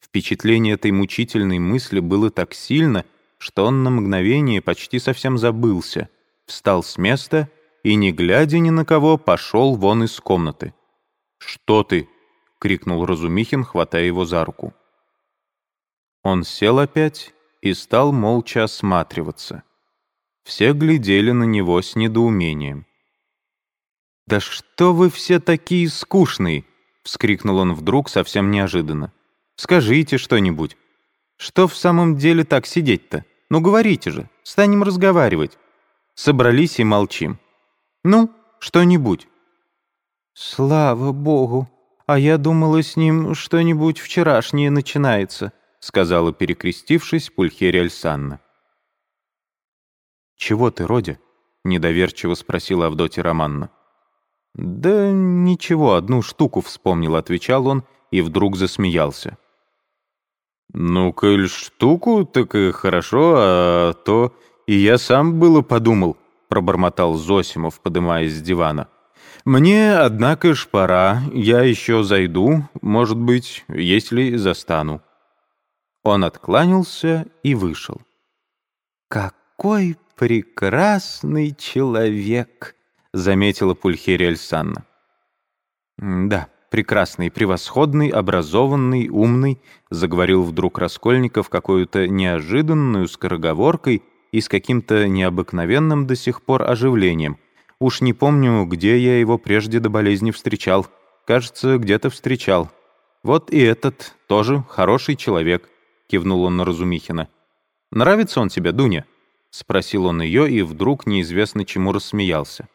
Впечатление этой мучительной мысли было так сильно, что он на мгновение почти совсем забылся, встал с места и, не глядя ни на кого, пошел вон из комнаты. «Что ты?» — крикнул Разумихин, хватая его за руку. Он сел опять и стал молча осматриваться. Все глядели на него с недоумением. «Да что вы все такие скучные!» — вскрикнул он вдруг совсем неожиданно. «Скажите что-нибудь. Что в самом деле так сидеть-то? Ну говорите же, станем разговаривать. Собрались и молчим. Ну, что-нибудь». «Слава богу! А я думала, с ним что-нибудь вчерашнее начинается», сказала, перекрестившись, Пульхерия Альсанна. «Чего ты, Родя?» — недоверчиво спросила Авдотья Романна. «Да ничего, одну штуку вспомнил», — отвечал он и вдруг засмеялся. «Ну, коль штуку, так и хорошо, а то и я сам было подумал», — пробормотал Зосимов, подымаясь с дивана. «Мне, однако ж, пора, я еще зайду, может быть, если застану». Он откланялся и вышел. «Какой прекрасный человек!» — заметила Пульхерия Альсанна. «Да, прекрасный, превосходный, образованный, умный», — заговорил вдруг Раскольников какой-то неожиданную скороговоркой и с каким-то необыкновенным до сих пор оживлением. Уж не помню, где я его прежде до болезни встречал. Кажется, где-то встречал. Вот и этот тоже хороший человек кивнул он на Разумихина. «Нравится он тебе, Дуня?» — спросил он ее и вдруг неизвестно чему рассмеялся.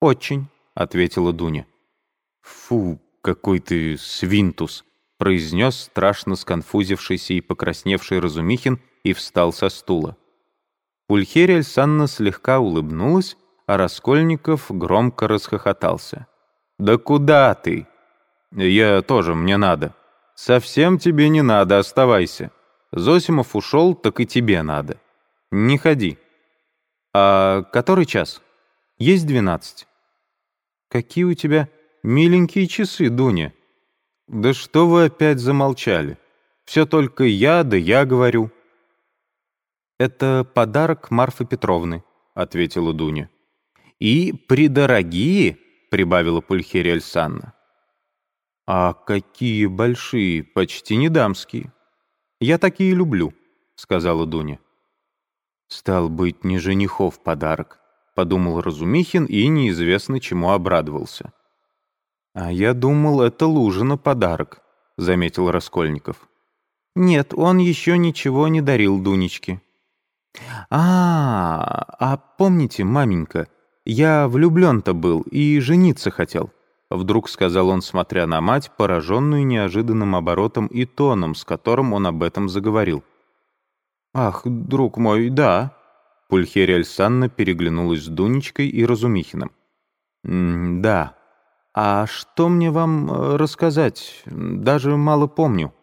«Очень», — ответила Дуня. «Фу, какой ты свинтус!» — произнес страшно сконфузившийся и покрасневший Разумихин и встал со стула. Пульхерия Альсанна слегка улыбнулась, а Раскольников громко расхохотался. «Да куда ты?» «Я тоже, мне надо», «Совсем тебе не надо, оставайся. Зосимов ушел, так и тебе надо. Не ходи». «А который час?» «Есть двенадцать». «Какие у тебя миленькие часы, Дуня». «Да что вы опять замолчали? Все только я, да я говорю». «Это подарок Марфы Петровны», — ответила Дуня. «И придорогие», — прибавила Пульхерия Альсанна. «А какие большие, почти не дамские. Я такие люблю», — сказала Дуня. «Стал быть, не женихов подарок», — подумал Разумихин и неизвестно чему обрадовался. «А я думал, это Лужина подарок», — заметил Раскольников. «Нет, он еще ничего не дарил Дунечке». «А, а помните, маменька, я влюблен-то был и жениться хотел. — вдруг сказал он, смотря на мать, пораженную неожиданным оборотом и тоном, с которым он об этом заговорил. «Ах, друг мой, да». Пульхерия Альсанна переглянулась с Дунечкой и Разумихиным. «Да. А что мне вам э, рассказать? Даже мало помню».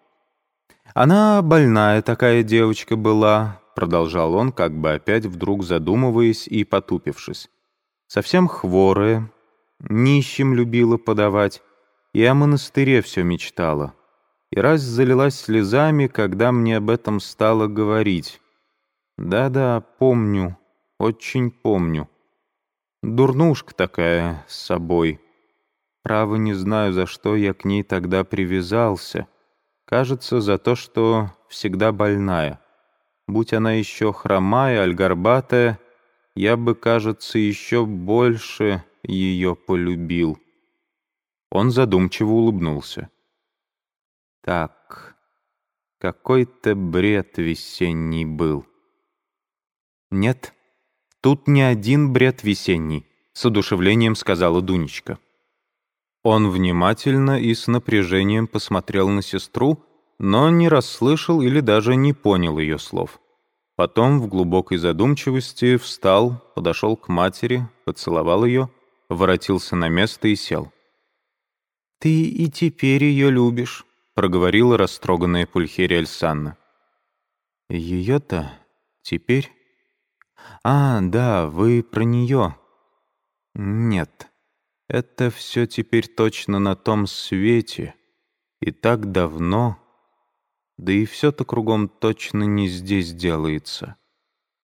«Она больная такая девочка была», — продолжал он, как бы опять вдруг задумываясь и потупившись. «Совсем хворая, нищим любила подавать, и о монастыре все мечтала. И раз залилась слезами, когда мне об этом стало говорить. Да-да, помню, очень помню. Дурнушка такая с собой. Право не знаю, за что я к ней тогда привязался. Кажется, за то, что всегда больная. Будь она еще хромая, аль горбатая, я бы, кажется, еще больше ее полюбил. Он задумчиво улыбнулся. Так, какой-то бред весенний был. Нет, тут не один бред весенний, с одушевлением сказала Дунечка. Он внимательно и с напряжением посмотрел на сестру, но не расслышал или даже не понял ее слов. Потом в глубокой задумчивости встал, подошел к матери, поцеловал ее — воротился на место и сел. «Ты и теперь ее любишь», — проговорила растроганная Пульхерия Альсанна. «Ее-то теперь?» «А, да, вы про нее». «Нет, это все теперь точно на том свете. И так давно. Да и все-то кругом точно не здесь делается.